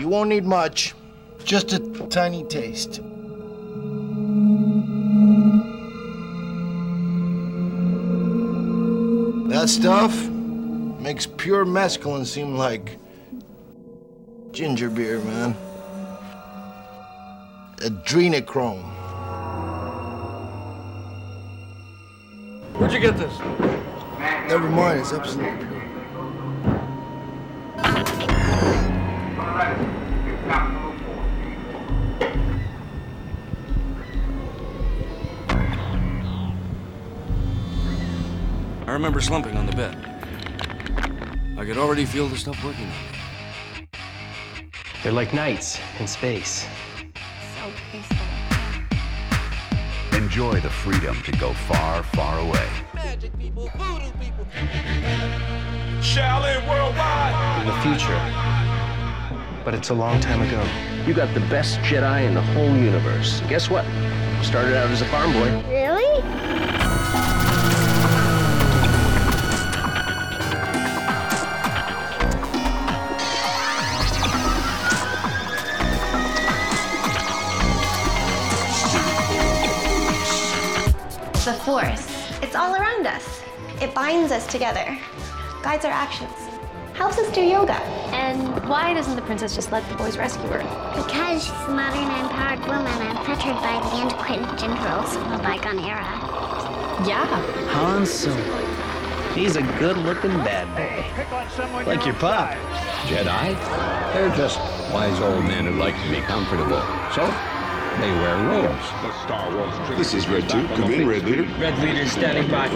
You won't need much, just a tiny taste. That stuff makes pure mescaline seem like ginger beer, man. Adrenochrome. Where'd you get this? Never mind, it's absolutely remember slumping on the bed. I could already feel the stuff working on me. They're like nights in space. So peaceful. Enjoy the freedom to go far, far away. Shaolin worldwide. In the future. But it's a long time ago. You got the best Jedi in the whole universe. Guess what? Started out as a farm boy. Us. It binds us together, guides our actions, helps us do yoga. And why doesn't the princess just let the boys rescue her? Because she's a modern and empowered woman unfettered by the antiquated gender roles of a bygone era. Yeah. Han Solo. He's a good-looking bad boy. Like your pop. Jedi? They're just wise old men who like to be comfortable. So, they wear robes. This is Red 2. Come in, Red Leader. Red Leader standing by.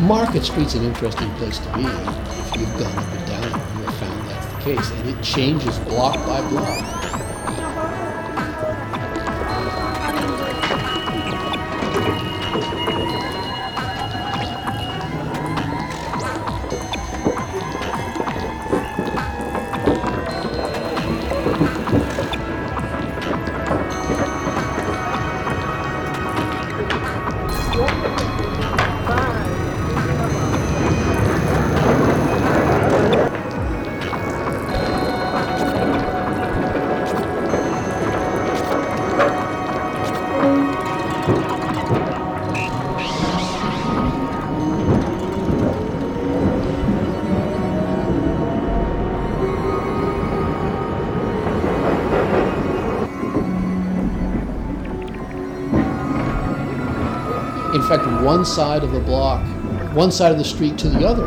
Market Street's an interesting place to be. If you've gone up and down, you have found that's the case, and it changes block by block. In fact, one side of the block, one side of the street to the other,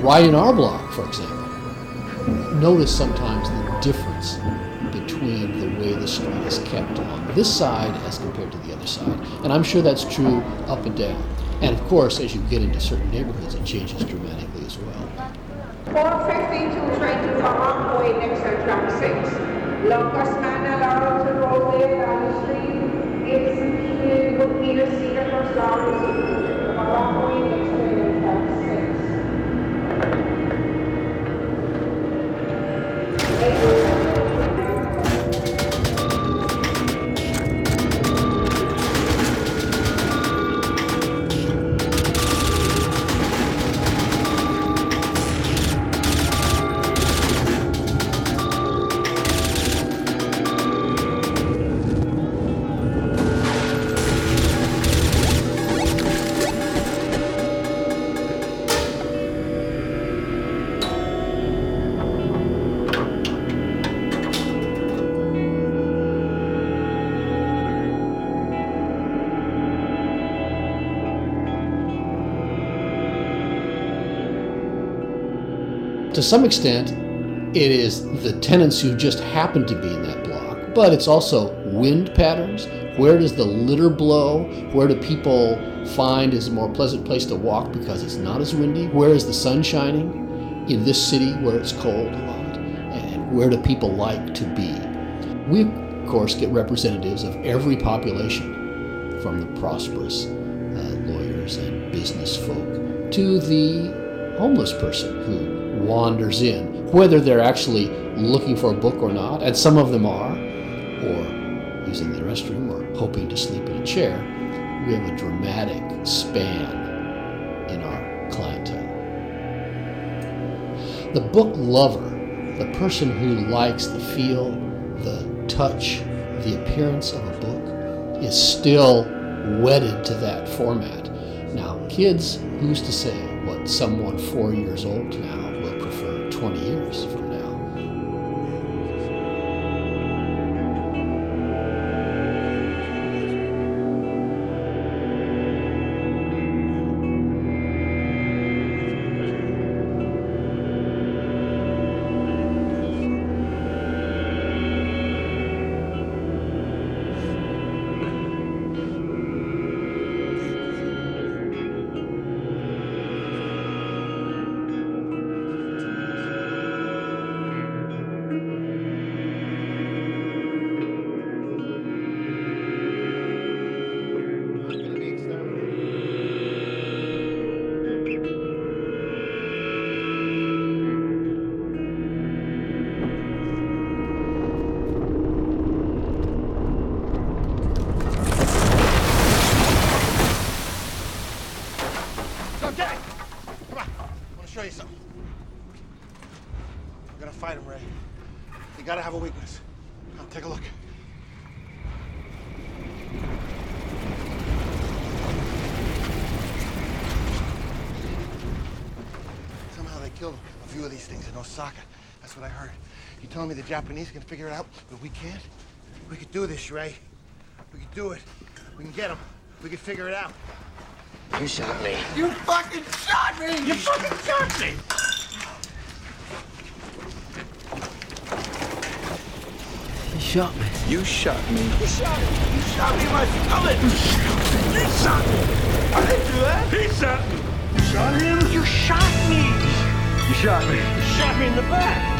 right in our block, for example. Notice sometimes the difference between the way the street is kept on this side as compared to the other side. And I'm sure that's true up and down. And of course, as you get into certain neighborhoods, it changes dramatically as well. 452 train to next track 6. Longest man allowed to roll there street Peter First Lawrence. To some extent, it is the tenants who just happen to be in that block, but it's also wind patterns. Where does the litter blow? Where do people find is a more pleasant place to walk because it's not as windy? Where is the sun shining? In this city where it's cold a lot? And where do people like to be? We, of course, get representatives of every population, from the prosperous uh, lawyers and business folk to the homeless person who wanders in, whether they're actually looking for a book or not, and some of them are, or using the restroom or hoping to sleep in a chair, we have a dramatic span in our clientele. The book lover, the person who likes the feel, the touch, the appearance of a book, is still wedded to that format. Now, kids, who's to say what someone four years old now 20 years Japanese can figure it out, but we can't? We could do this, Ray. We could do it. We can get them. We can figure it out. You shot me. You fucking shot me! You fucking shot me! You shot me. You shot me. You shot me! You shot me in my stomach! You shot me! I didn't do that! He shot me! You shot him? You shot me! You shot me. You shot me in the back!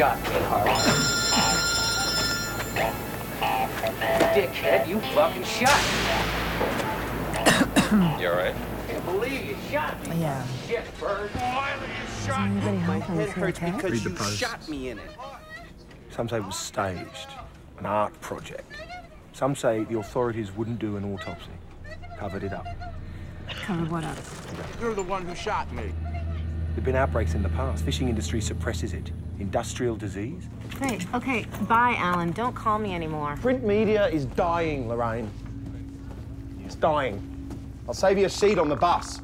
Shot me, Harlan. Dickhead, you fucking shot me. You alright? I can't believe you shot me. Yeah. Shit, Bird. Finally, you shot me! Anybody home from this okay? Read the post. me in it. Some say it was staged, an art project. Some say the authorities wouldn't do an autopsy, covered it up. Covered what up? You're the one who shot me. There've been outbreaks in the past. Fishing industry suppresses it. Industrial disease. Great. Okay. Bye, Alan. Don't call me anymore. Print media is dying, Lorraine. It's dying. I'll save you a seat on the bus.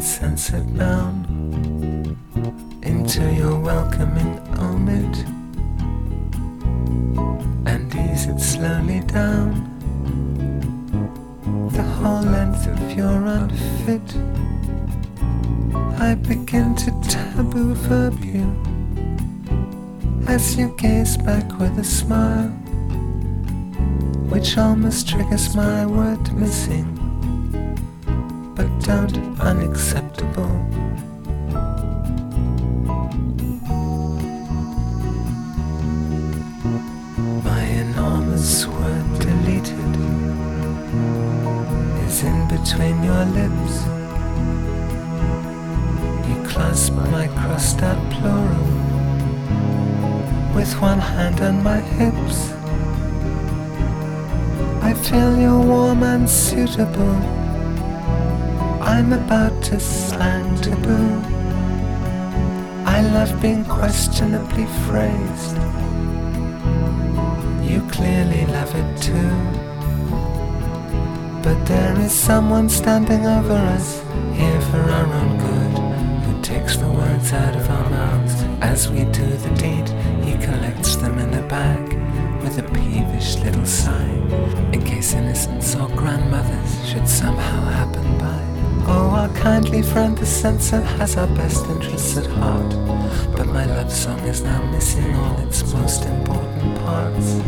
My censored bound into your welcoming omit. And ease it slowly down. The whole length of your unfit. I begin to taboo verb you. As you gaze back with a smile, which almost triggers my word missing don't unacceptable. My enormous word deleted is in between your lips. You clasp my crossed out plural with one hand on my hips. I feel you're warm and suitable. I'm about to slang taboo. I love being questionably phrased. You clearly love it too. But there is someone standing over us, here for our own good, who takes the words out of our mouths as we do the deed. He collects them in a bag with a peevish little sigh, in case innocents or grandmothers should somehow happen by. Oh, our kindly friend, the censor, has our best interests at heart. But my love song is now missing all its most important parts.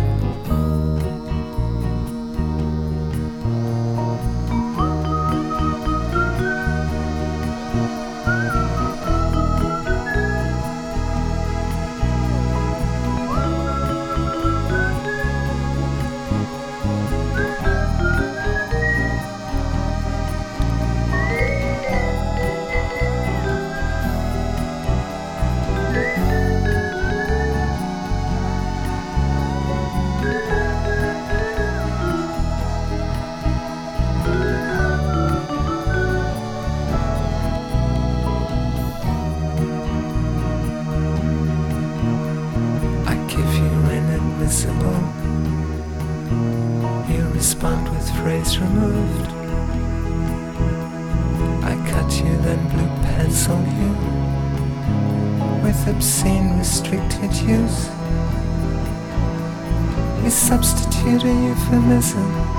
A.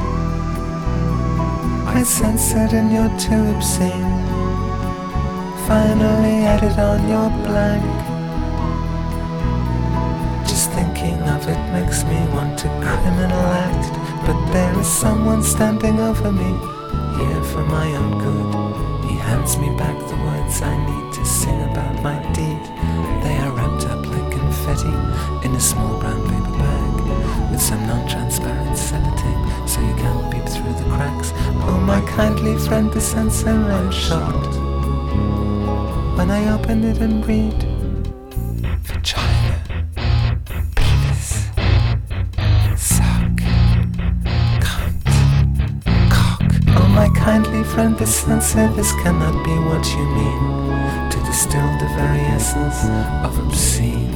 I censored and you're too obscene. Finally added on your blank. Just thinking of it makes me want to criminal act. But there is someone standing over me, here for my own good. He hands me back the words I need to sing about my deed. They are wrapped up like confetti in a small brown paper bag with some non-transparent sellotape so you can't peep through the cracks. Oh, my kindly friend, the censor, I'm shocked when I open it and read vagina. Penis, sock, cunt, cock. Oh, my kindly friend, the censor, this cannot be what you mean to distill the very essence of obscene.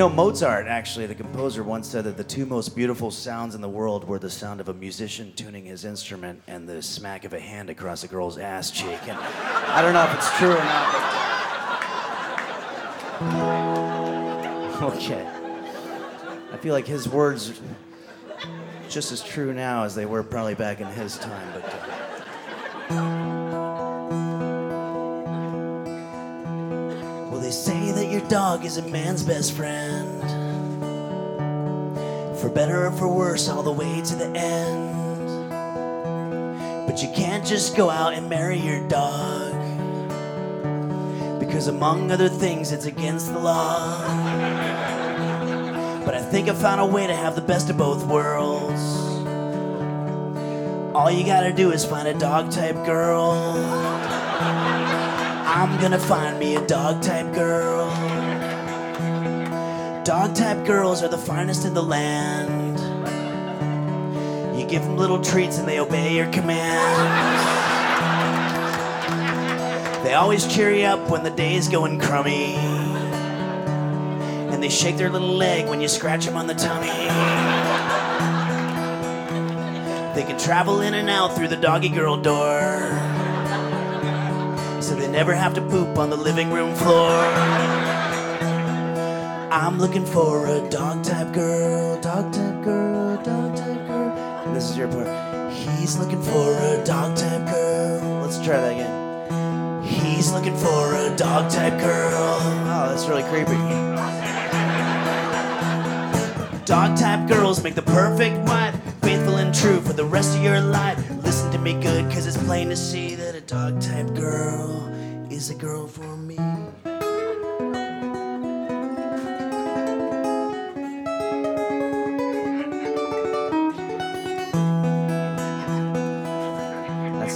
Know, Mozart, actually, the composer, once said that the two most beautiful sounds in the world were the sound of a musician tuning his instrument and the smack of a hand across a girl's ass cheek. And I don't know if it's true or not. Okay. I feel like his words just as true now as they were probably back in his time, but. Uh... dog is a man's best friend. For better or for worse, all the way to the end. But you can't just go out and marry your dog. Because among other things, it's against the law. But I think I found a way to have the best of both worlds. All you gotta do is find a dog type girl. I'm gonna find me a dog type girl. Dog type girls are the finest in the land. You give them little treats and they obey your commands. They always cheer you up when the day's going crummy. And they shake their little leg when you scratch them on the tummy. They can travel in and out through the doggy girl door so they never have to poop on the living room floor. I'm looking for a dog type girl, dog type girl, dog type girl. And this is your part. He's looking for a dog type girl. Let's try that again. He's looking for a dog type girl. Oh, that's really creepy. Dog type girls make the perfect wife, faithful and true for the rest of your life. Listen to me good, cause it's plain to see that a dog type girl is a girl for me.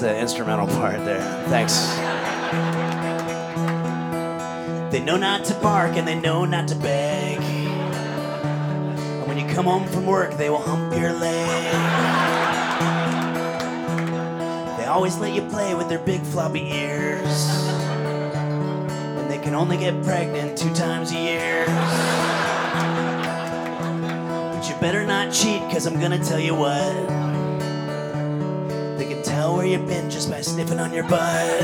The instrumental part there. Thanks. They know not to bark and they know not to beg. And when you come home from work, they will hump your leg. They always let you play with their big floppy ears. And they can only get pregnant two times a year. But you better not cheat, cause I'm gonna tell you what. Tell where you've been just by sniffing on your butt.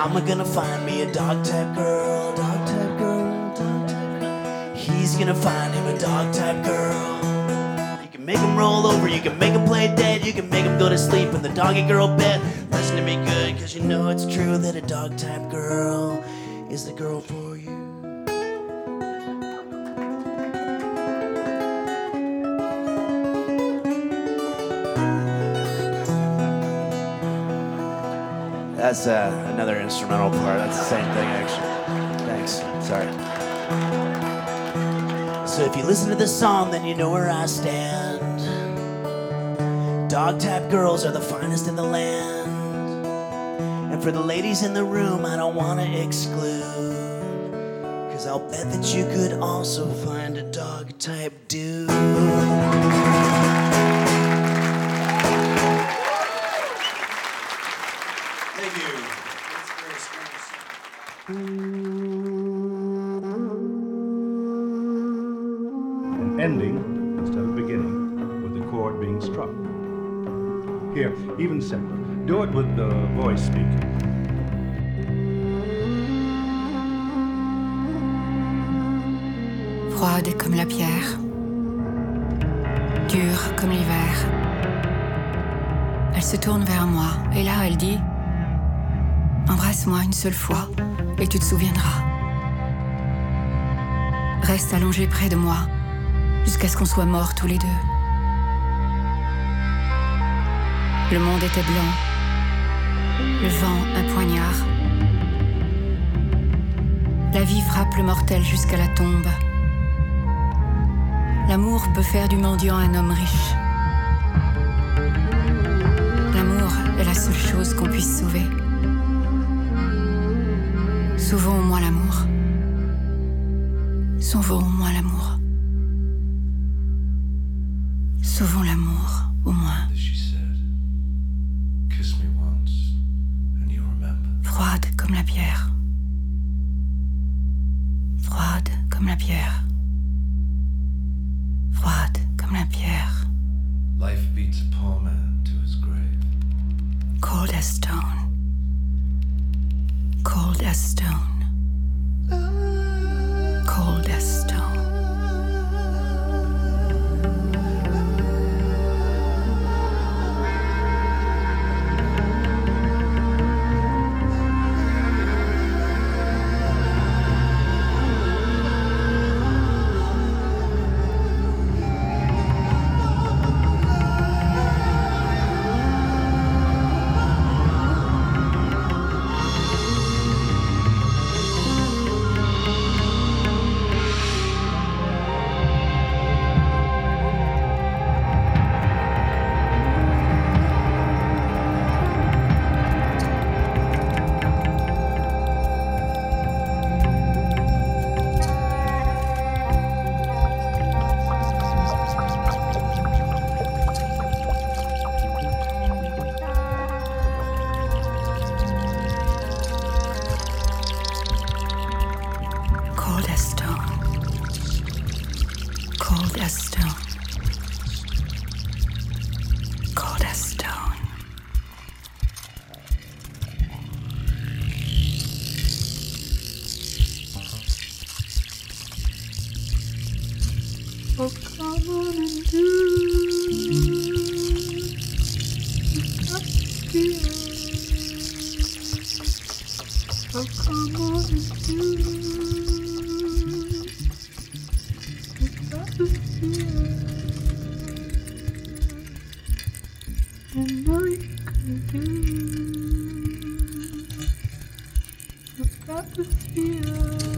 I'm gonna find me a dog type girl, dog type girl, dog type. He's gonna find him a dog type girl. You can make him roll over, you can make him play dead, you can make him go to sleep in the doggy girl bed. Listen to me good, cause you know it's true that a dog type girl is the girl for you. That's uh, another instrumental part. That's the same thing, actually. Thanks. Sorry. So if you listen to this song, then you know where I stand. Dog type girls are the finest in the land. And for the ladies in the room, I don't want to exclude. Cause I'll bet that you could also find a dog type dude. Froide comme la pierre, dure comme l'hiver. Elle se tourne vers moi et là elle dit Embrasse-moi une seule fois et tu te souviendras. Reste allongé près de moi jusqu'à ce qu'on soit morts tous les deux. Le monde était blanc, le vent un poignard. La vie frappe le mortel jusqu'à la tombe. L'amour peut faire du mendiant un homme riche. L'amour est la seule chose qu'on puisse sauver. Sauvons-moi l'amour. Sauvons-moi Life beats a poor man to his grave. Cold as stone. Cold as stone. You've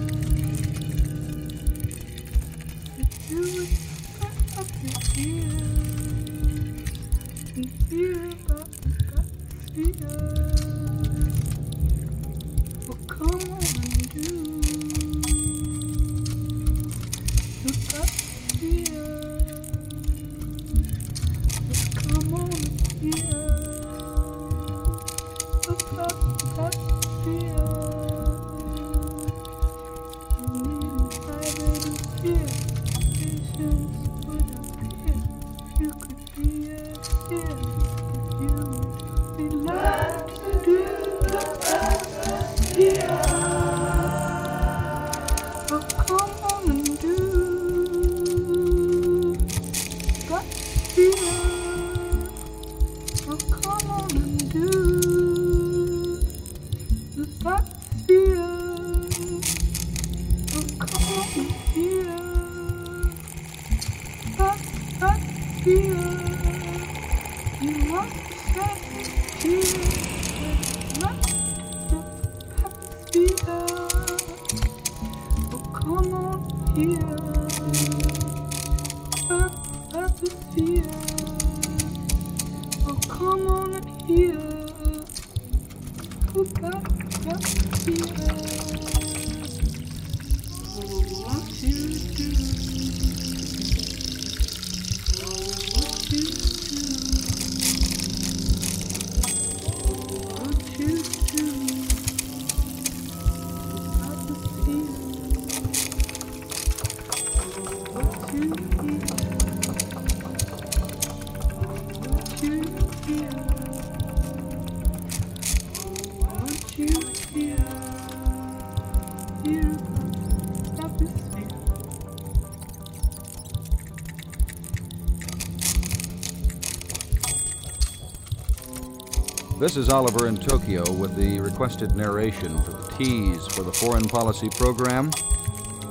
This is Oliver in Tokyo with the requested narration for the tease for the foreign policy program.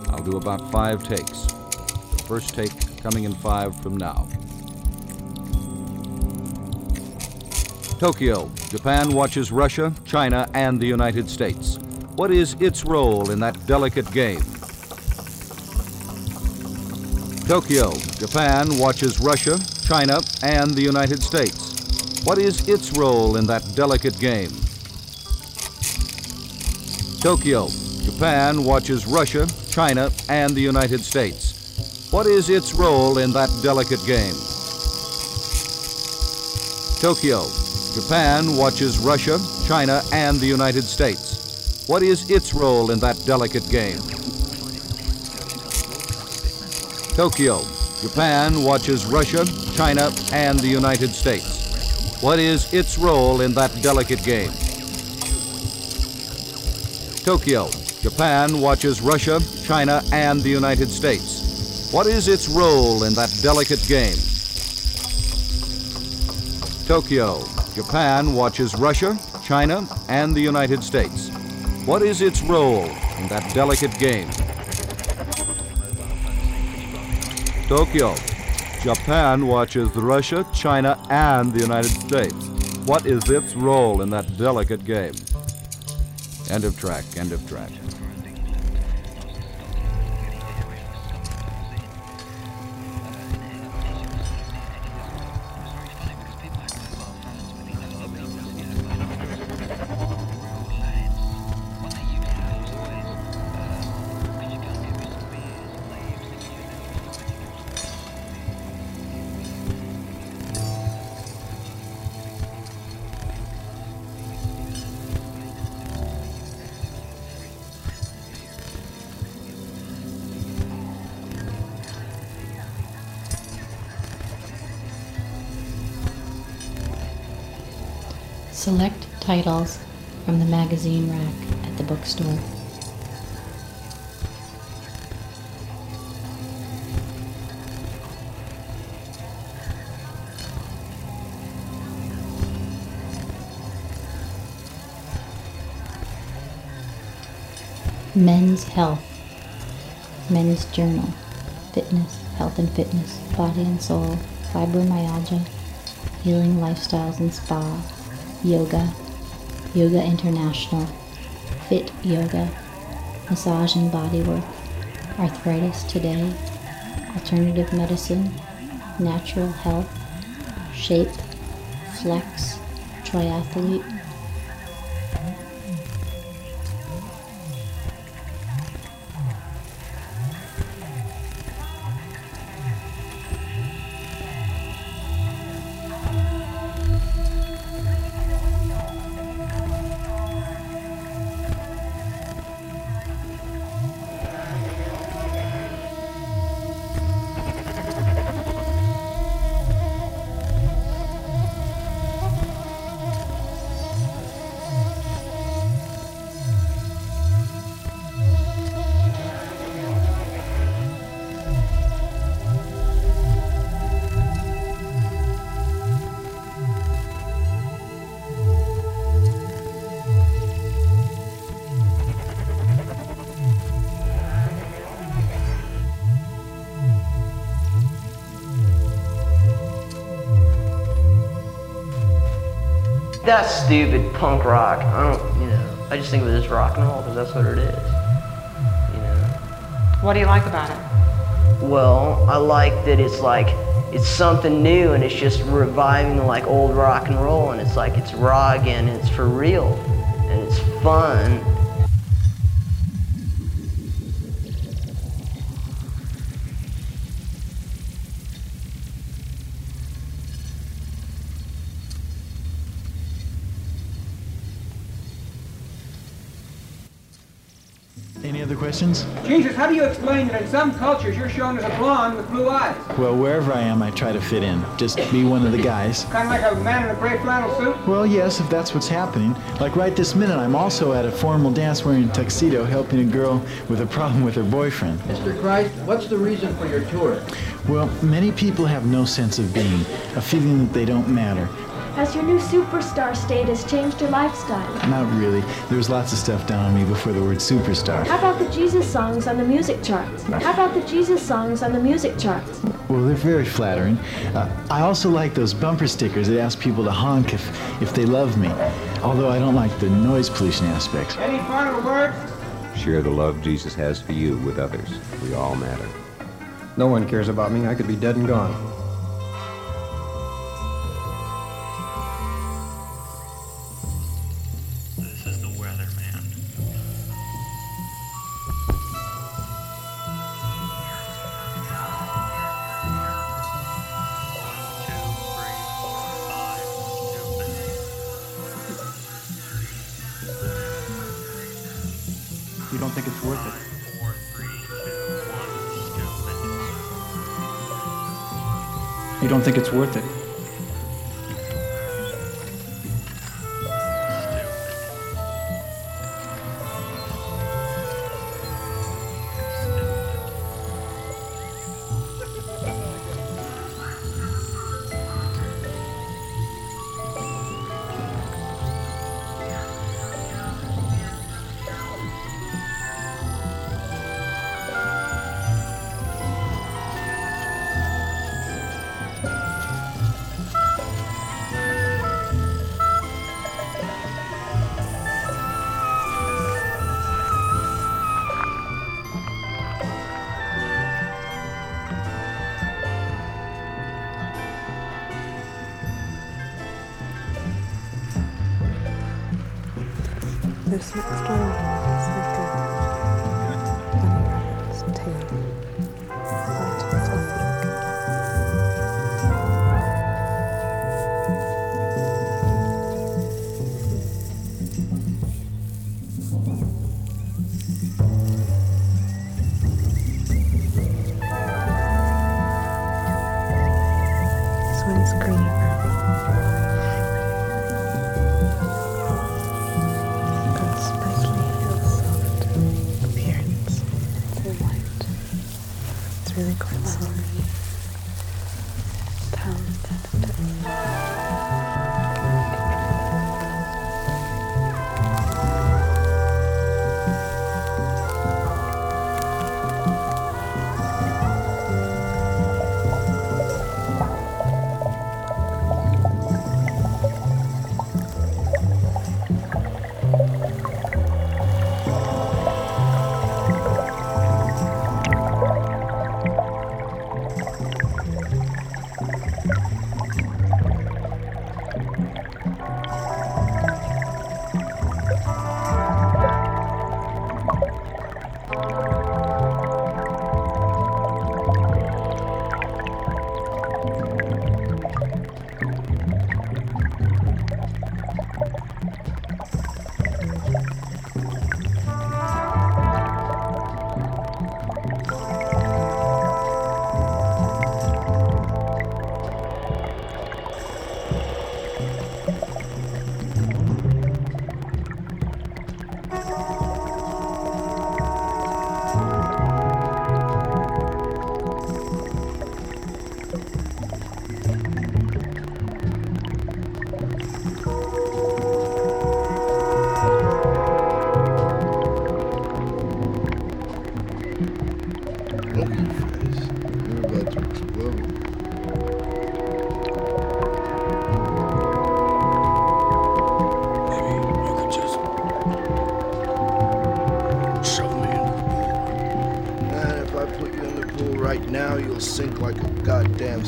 I'll do about five takes. The first take coming in five from now. Tokyo, Japan watches Russia, China, and the United States. What is its role in that delicate game? Tokyo, Japan watches Russia, China, and the United States. What is its role in that delicate game? Tokyo, Japan watches Russia, China, and the United States. What is its role in that delicate game? Tokyo, Japan watches Russia, China, and the United States. What is its role in that delicate game? Tokyo, Japan watches Russia, China, and the United States. What is its role in that delicate game? Tokyo, Japan watches Russia, China, and the United States. What is its role in that delicate game? Tokyo, Japan watches Russia, China, and the United States. What is its role in that delicate game? Tokyo, Japan watches Russia, China, and the United States. What is its role in that delicate game? End of track, end of track. Titles from the magazine rack at the bookstore. Men's Health, Men's Journal, Fitness, Health and Fitness, Body and Soul, Fibromyalgia, Healing Lifestyles and Spa, Yoga, Yoga International, Fit Yoga, Massage and Bodywork, Arthritis Today, Alternative Medicine, Natural Health, Shape, Flex, triathlete. That's stupid punk rock. I don't, you know, I just think of it as rock and roll because that's what it is. You know. What do you like about it? Well, I like that it's like, it's something new and it's just reviving the like old rock and roll and it's like it's raw again and it's for real and it's fun. Questions? Jesus, how do you explain that in some cultures you're shown as a blonde with blue eyes? Well, wherever I am, I try to fit in. Just be one of the guys. Kind of like a man in a gray flannel suit? Well, yes, if that's what's happening. Like right this minute, I'm also at a formal dance wearing a tuxedo helping a girl with a problem with her boyfriend. Mr. Christ, what's the reason for your tour? Well, many people have no sense of being, a feeling that they don't matter. Has your new superstar status changed your lifestyle? Not really. There was lots of stuff down on me before the word superstar. How about the Jesus songs on the music charts? How about the Jesus songs on the music charts? Well, they're very flattering. Uh, I also like those bumper stickers that ask people to honk if, if they love me, although I don't like the noise pollution aspects. Any final words? Share the love Jesus has for you with others. We all matter. No one cares about me. I could be dead and gone. Think it's worth it?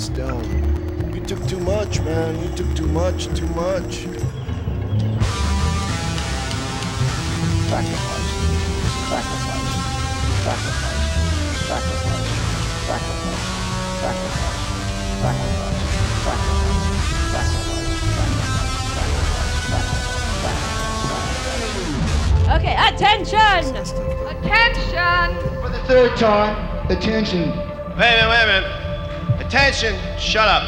Goddamn stone. You took too much, man. You took too much, too much. Sacrifice. Sacrifice. Sacrifice. Sacrifice. Sacrifice. Sacrifice. Sacrifice. Okay, attention! Attention! For the third time, attention. Wait a minute, wait a minute. Attention, shut up.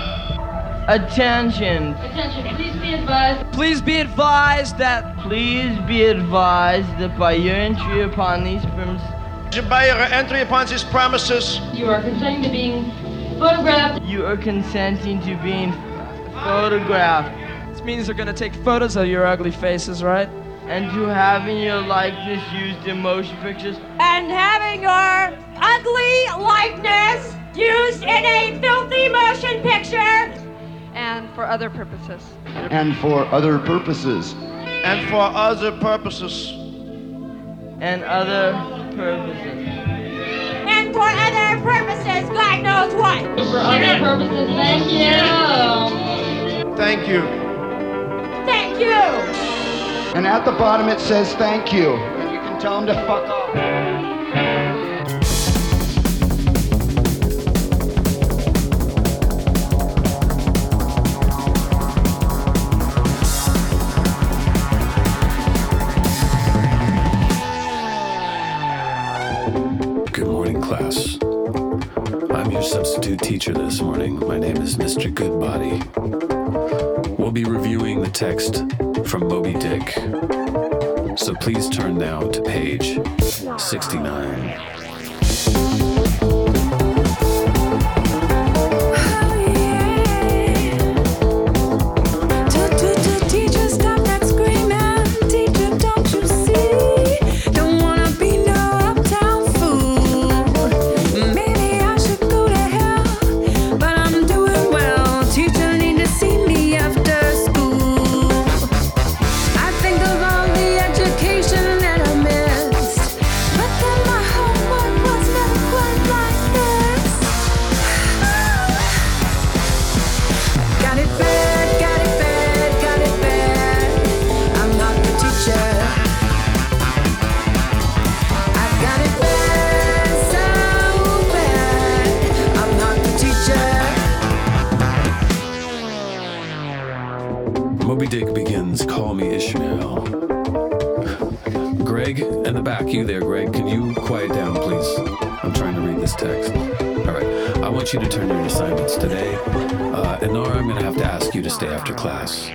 Attention. Attention, please be advised. Please be advised that. Please be advised that by your entry upon these premises. By your entry upon these premises. You are consenting to being photographed. You are consenting to being photographed. This means they're gonna take photos of your ugly faces, right? And to having your likeness used in motion pictures. And having your ugly likeness used in a filthy motion picture. And for other purposes. And for other purposes. And for other purposes. And other purposes. And for other purposes, God knows what. For other purposes, thank you. Thank you. Thank you. And at the bottom it says thank you. And you can tell them to fuck off. Substitute teacher this morning. My name is Mr. Goodbody. We'll be reviewing the text from Moby Dick. So please turn now to page 69. Class.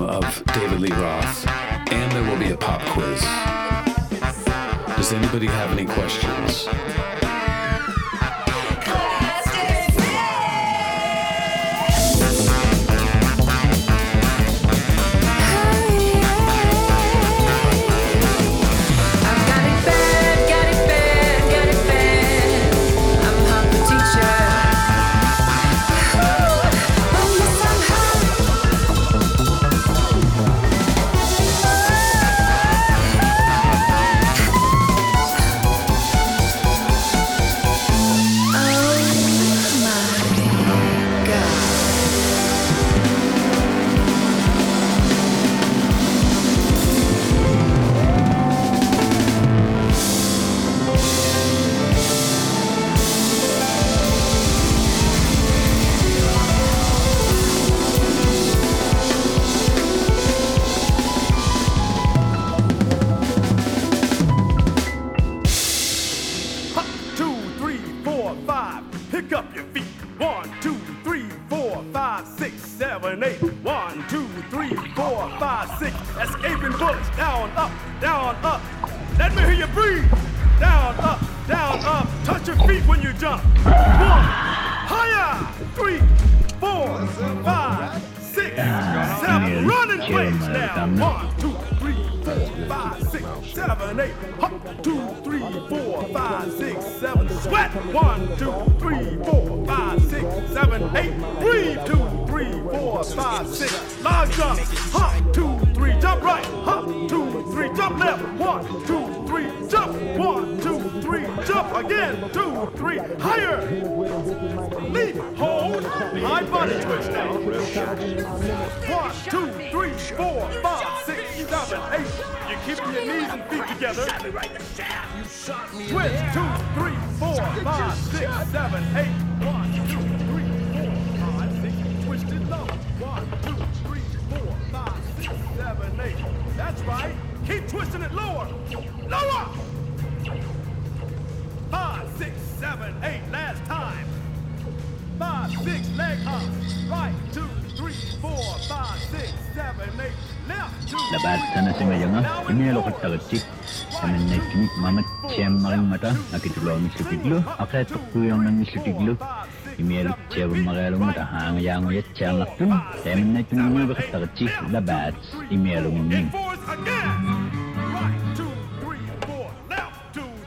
Of Labatan na si Mayanga, inelo ko tagatik. Sa nanay mamat siyam maring mata, nakitulong ni Sutiglo, akla tukuyong ng Sutiglo. Imelo siya magalong mata, hangayang yat siya ngakun. Sa nanay tunang mga tagatik, labat, imelo ng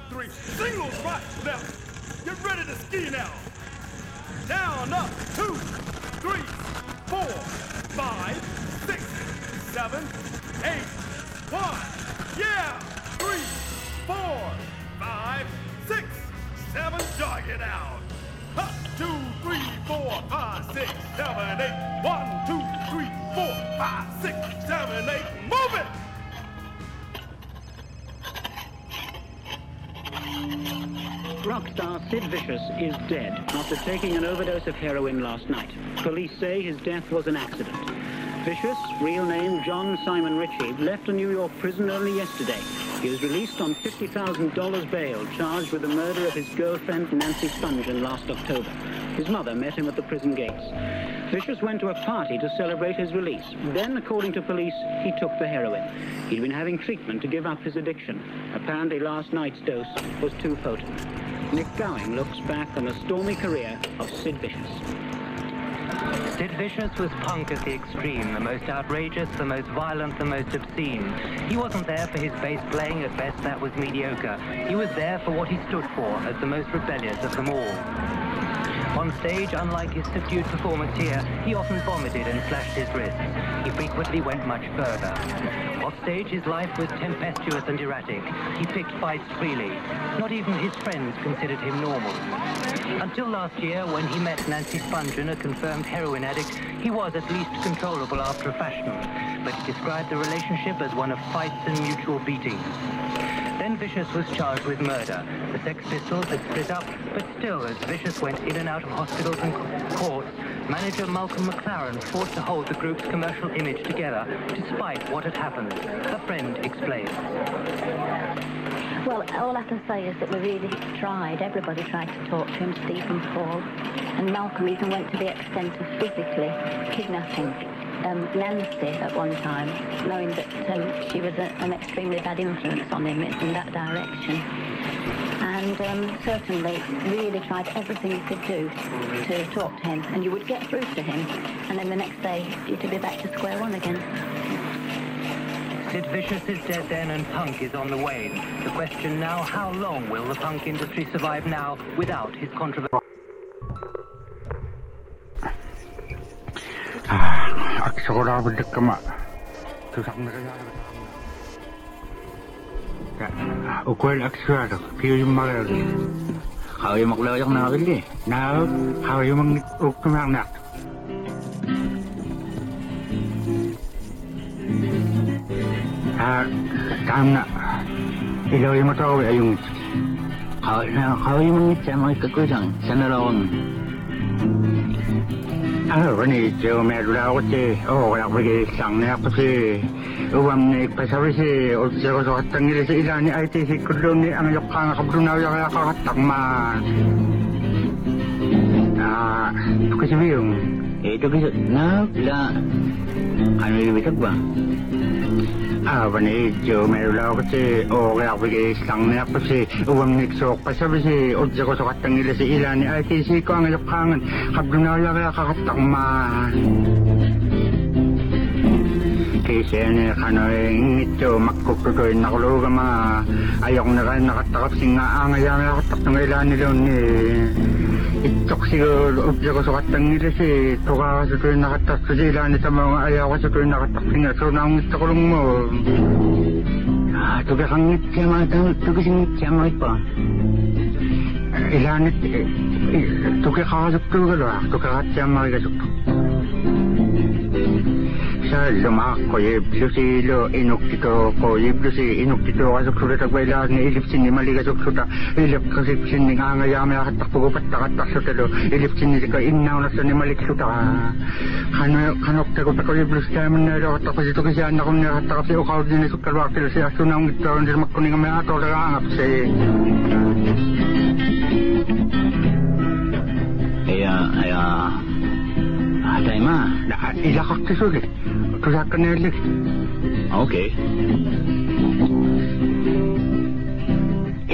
three. Singles, right, left. Get ready to ski now. Down, up, two, three, four, five, six, seven, eight, one. Yeah, three, four, five, six, seven, jog it out. Up, two, three, four, five, six, seven, eight. One, two, three, four, five, six, seven, eight. Move it. Rock star Sid Vicious is dead after taking an overdose of heroin last night. Police say his death was an accident. Vicious, real name John Simon Ritchie, left a New York prison only yesterday. He was released on $50,000 bail, charged with the murder of his girlfriend Nancy Spungen last October. His mother met him at the prison gates. Vicious went to a party to celebrate his release. Then, according to police, he took the heroin. He'd been having treatment to give up his addiction. Apparently, last night's dose was too potent. Nick Gowing looks back on the stormy career of Sid Vicious. Sid Vicious was punk at the extreme, the most outrageous, the most violent, the most obscene. He wasn't there for his bass playing, at best that was mediocre. He was there for what he stood for, as the most rebellious of them all. On stage, unlike his subdued performance here, he often vomited and slashed his wrists. He frequently went much further. Off stage, his life was tempestuous and erratic. He picked fights freely. Not even his friends considered him normal. Until last year, when he met Nancy Spungen, a confirmed heroin addict, he was at least controllable after a fashion. But he described the relationship as one of fights and mutual beatings. Then Vicious was charged with murder. The Sex Pistols had split up, but still, as Vicious went in and out of hospitals and co- courts, manager Malcolm McLaren fought to hold the group's commercial image together, despite what had happened. A friend explained. Well, all I can say is that we really tried. Everybody tried to talk to him, Stephen Paul. And Malcolm even went to the extent of physically kidnapping um, Nancy at one time, knowing that um, she was a, an extremely bad influence on him in that direction. And um, certainly really tried everything you could do to talk to him. And you would get through to him. And then the next day, you'd be back to square one again. Sid Vicious is dead then and punk is on the wane. The question now, how long will the punk industry survive now without his controversy? akshakuravidikkama ukwel akshuadak kiyumarel kawiyumaklawajak naakili naak kawiyumangnik ukkimaangnak taamna ilawiyumatawi ayungit kawiyumangnik samakikakuisang sanalawang วันนี้เจอแม่ดูแลก็เจอโอ้เราไปสั่งนะครับก็คือวันนี้ไปสวิสิโอเจอก็ตั้งยี่สิบล้านนี้ไอ้ทีสิคุณลุงนี่อันยกข้างครับดูแลยกแล้วก็ตักมาอ่าทุกชีวิตเออทุกชีวิตนักละอันนี้ไปทักบ้าง Abonneer je mij laagte oorlog bij stang naar pasi. Uwam niks ook pasi pasi. Op de kost wat tangi les ilan ni IT si kang het kangen. Heb doen nou ja kakatang ma. Kisene kanoing ito makukukoy nakuluga ma. Ayong nakan nakatakap singa ang ayang nakatak ng ilan ni Lonnie. 적시를 엎지어서 왔던 일이시 도가수를 나갔다 수질 안에서 뭐 아야와수를 나갔다 그녀서 나온 떡으로 뭐 두개 강이 피하면 두개 신이 피하면 이뻐 일하는 두개 가가지고 끌고 두개 같이 한 마리가 좋고 Zama koyeb silo inuktito koyeb lusi inuktito kasok sulit agwailan ni ilip sini mali kasok suta ilip kasip sini angayami akatak pugupat takat tasutelo ilip sini ka innaw na sani malik suta kano kanok tako tako yeb lusi kaya man nero katak kasi tuki siya nakong nero katak kasi ukaw din isok kalwak tilo siya sunang ito hindi makuning kami ato laga angap siya Aya, aya, Atay ma, ilakot ka sulit. Malak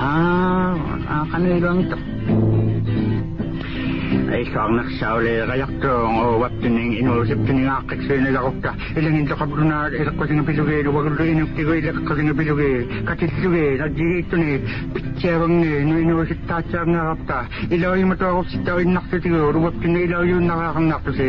ah kanila lang ito. Ay, kang nagsauli, kayak dong, o wap tining inusip. Tining akit sa inilakot ka. Ilang hindi ka bruna, ilak ko singa pilugi, wag rin inuk tigo, ilak ko singa pilugi. Katisugi, nagigit ito ni, pitsewang ni, no inusip tatsar na kapta. Ilaw yung matawag si tao, inak sa tigo, ruwap tining ilaw yung nakakangnak to si...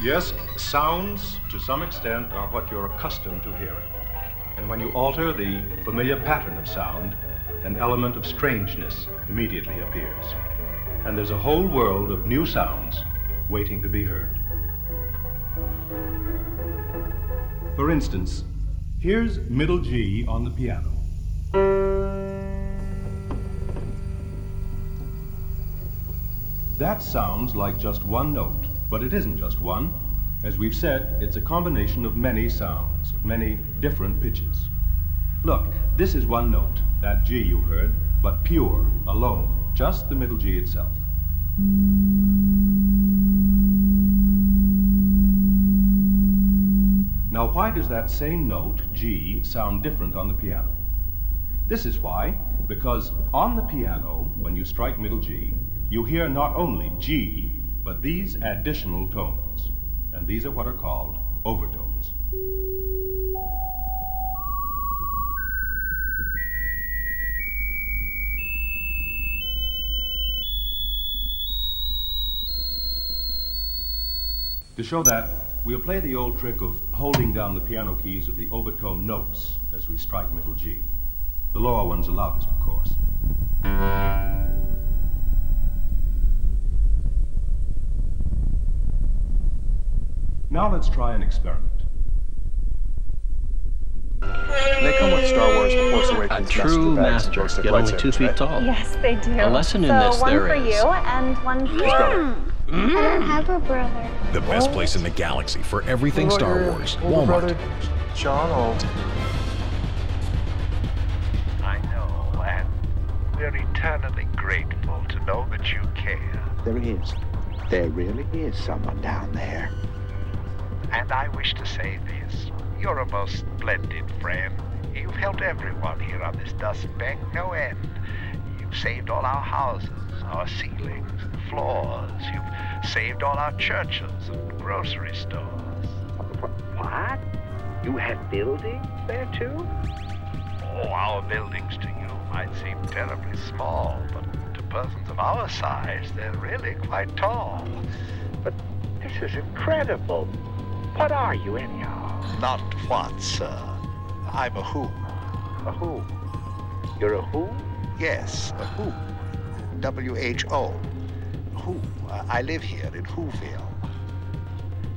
Yes, sounds, to some extent, are what you're accustomed to hearing. And when you alter the familiar pattern of sound, an element of strangeness immediately appears. And there's a whole world of new sounds waiting to be heard. For instance, here's middle G on the piano. That sounds like just one note, but it isn't just one. As we've said, it's a combination of many sounds, of many different pitches. Look, this is one note, that G you heard, but pure, alone, just the middle G itself. Now, why does that same note, G, sound different on the piano? This is why, because on the piano, when you strike middle G, you hear not only G, but these additional tones. And these are what are called overtones. To show that, we'll play the old trick of holding down the piano keys of the overtone notes as we strike middle G. The lower ones are loudest, of course. Now let's try an experiment. And they come with Star Wars, The Force Awakens, true master, and joystick only two feet right? tall. Yes, they do. A lesson in this one there for is. you and one for brother. I don't have a brother. The best place in the galaxy for everything What Star Wars. Walmart. brother, John, or I know, and we're eternally grateful to know that you care. There is. There really is someone down there. And I wish to say this. You're a most splendid friend. You've helped everyone here on this dust bank no end. You've saved all our houses, our ceilings, and floors. You've saved all our churches and grocery stores. What? You have buildings there too? Oh, our buildings to you might seem terribly small, but to persons of our size, they're really quite tall. But this is incredible. What are you, anyhow? Not what, sir. I'm a who. A who? You're a who? Yes, a who. W-H-O. Who. Uh, I live here in Whoville.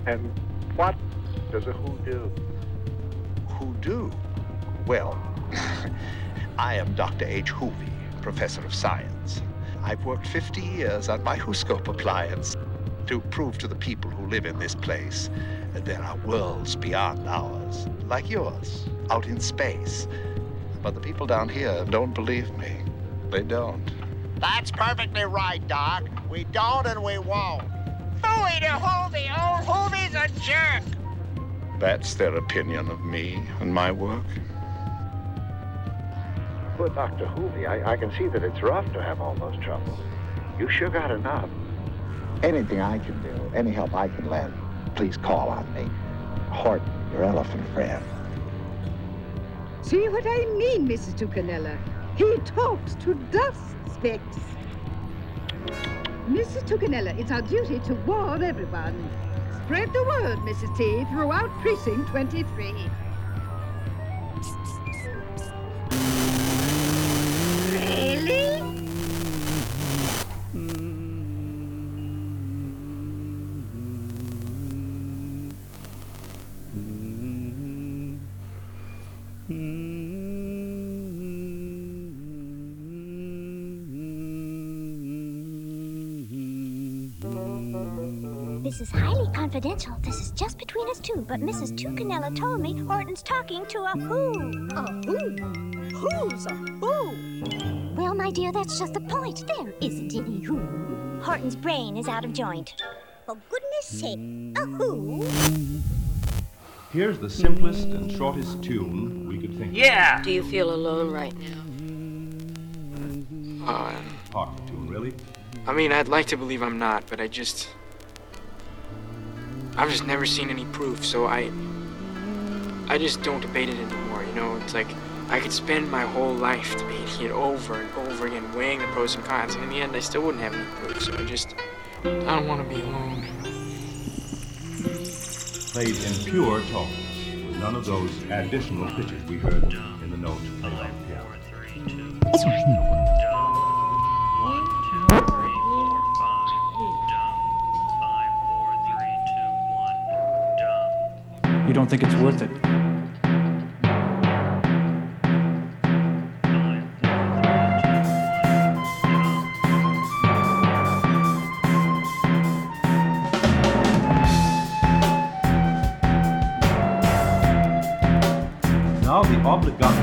And what does a who do? Who do? Well, I am Dr. H. Hoovy, professor of science. I've worked 50 years on my Whoscope appliance to prove to the people who live in this place that there are worlds beyond ours, like yours, out in space. But the people down here don't believe me. They don't. That's perfectly right, Doc. We don't and we won't. Hooey to Hoovy! Old Hoovy's a jerk! That's their opinion of me and my work. Well, Dr. Hoovy, I, I can see that it's rough to have all those troubles. You sure got enough. Anything I can do, any help I can lend, please call on me. Horton, your elephant friend. See what I mean, Mrs. Tucanella? He talks to dust specks. Mrs. Tucanella, it's our duty to warn everyone. Spread the word, Mrs. T, throughout Precinct 23. Really? This is highly confidential. This is just between us two, but Mrs. Tucanella told me Horton's talking to a who. A who? Who's a who? Well, my dear, that's just the point. There isn't any who. Horton's brain is out of joint. For goodness sake, a who? Here's the simplest and shortest tune we could think of. Yeah. Do you feel alone right now? Uh, of. to him, really. I mean, I'd like to believe I'm not, but I just. I've just never seen any proof, so I. I just don't debate it anymore, you know? It's like I could spend my whole life debating it over and over again, weighing the pros and cons, and in the end, I still wouldn't have any proof, so I just. I don't want to be alone. Played in pure tones, with none of those additional pitches we heard in the note played on the piano. Don't think it's worth it? Now the obligato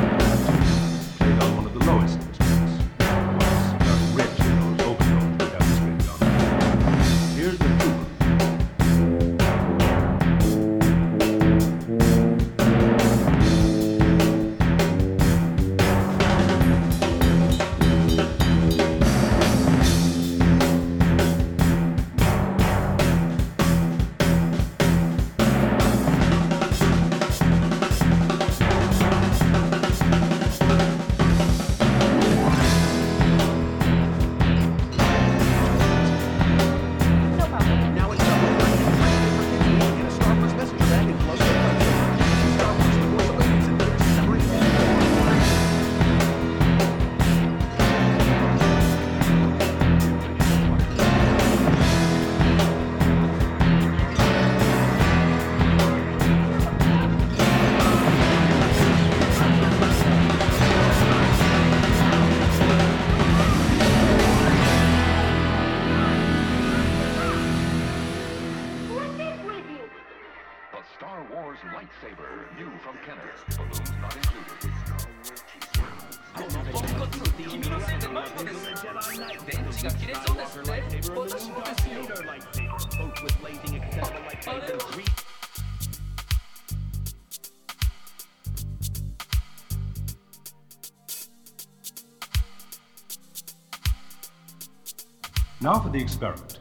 experiment.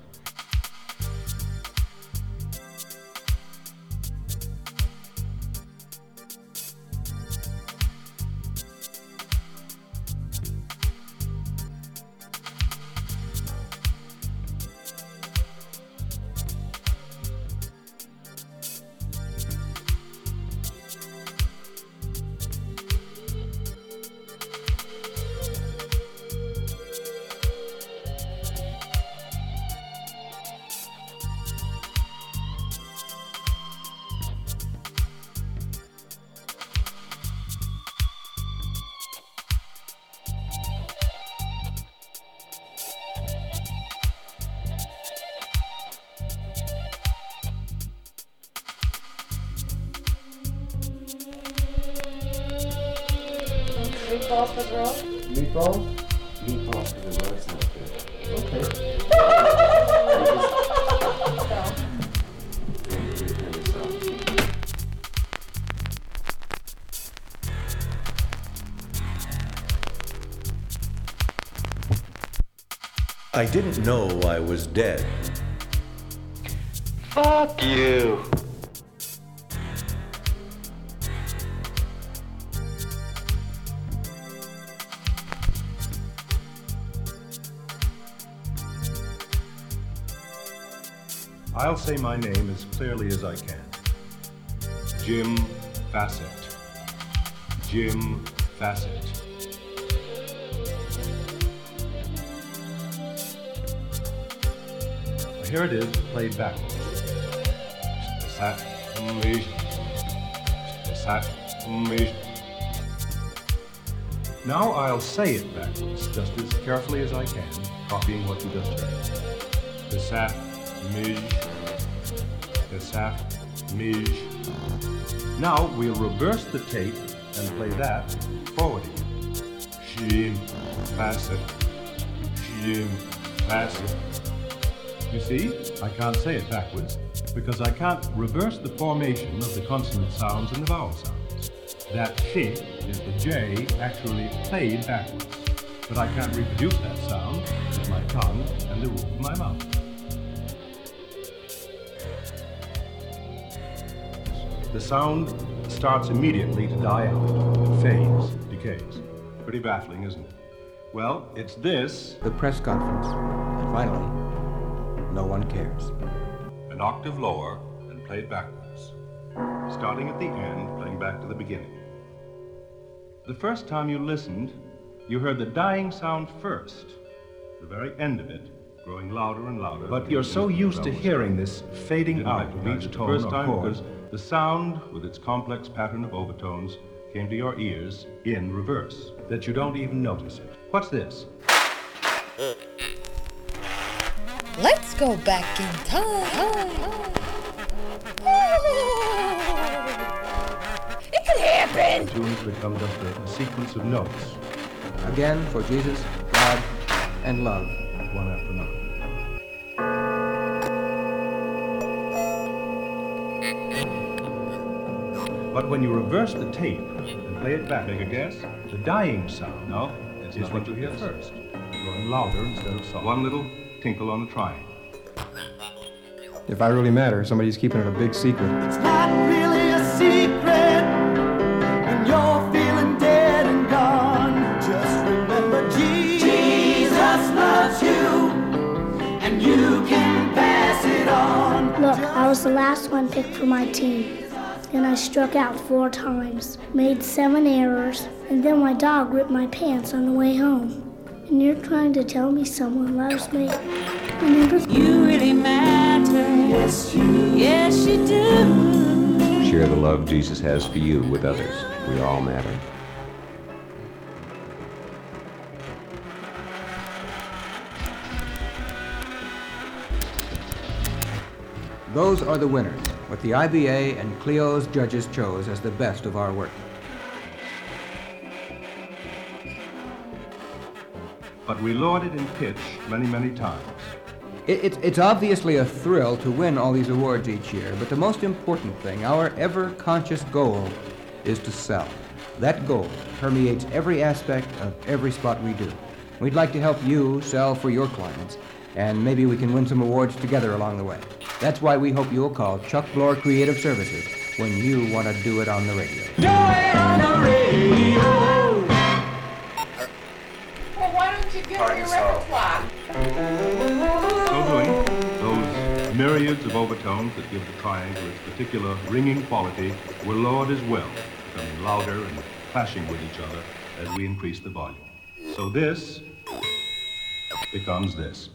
Meatballs for girls? Meatballs? Meatballs for the roast Okay. I didn't know I was dead. Fuck you. Say my name as clearly as I can. Jim Fassett. Jim Fassett. Here it is, played me. Now I'll say it backwards, just as carefully as I can, copying what you just heard. The sat. Sat me. Now we'll reverse the tape and play that forward. Jim Fassett. Jim Fassett. You see, I can't say it backwards because I can't reverse the formation of the consonant sounds and the vowel sounds. That shape is the J actually played backwards, but I can't reproduce that sound with my tongue and the roof of my mouth. The sound starts immediately to die out. It fades, decays. Pretty baffling, isn't it? Well, it's this. The press conference. And finally, no one cares. an octave lower and played backwards, starting at the end, playing back to the beginning. The first time you listened, you heard the dying sound first, the very end of it, growing louder and louder. But you're so used to hearing this fading out of each tone first time because the sound, with its complex pattern of overtones, came to your ears in reverse, that you don't even notice it. What's this? Let's go back in time. It could happen. Tunes become just a, a sequence of notes, Again, for Jesus, God, and love. But when you reverse the tape and play it back, make a guess. The dying sound, no, it's is what you hear first, growing louder instead of softer. One little tinkle on the triangle. If I really matter, somebody's keeping it a big secret. It's not really a secret when you're feeling dead and gone. Just remember Jesus loves you, and you can pass it on. Look, I was the last one picked for my team. Then I struck out four times, made seven errors, and then my dog ripped my pants on the way home. And you're trying to tell me someone loves me? Remember? You really matter. Yes, you. Yes, you do. Share the love Jesus has for you with others. We all matter. Those are the winners, what the IBA and Clio's judges chose as the best of our work. But we lauded in pitch many, many times. It, it, it's obviously a thrill to win all these awards each year, but the most important thing, our ever conscious goal, is to sell. That goal permeates every aspect of every spot we do. We'd like to help you sell for your clients, and maybe we can win some awards together along the way. That's why we hope you'll call Chuck Blore Creative Services when you want to do it on the radio. Do it on the radio. Well, why don't you give me your repertoire? So doing, those myriads of overtones that give the triangle its particular ringing quality were lowered as well, becoming louder and clashing with each other as we increase the volume. So this becomes this.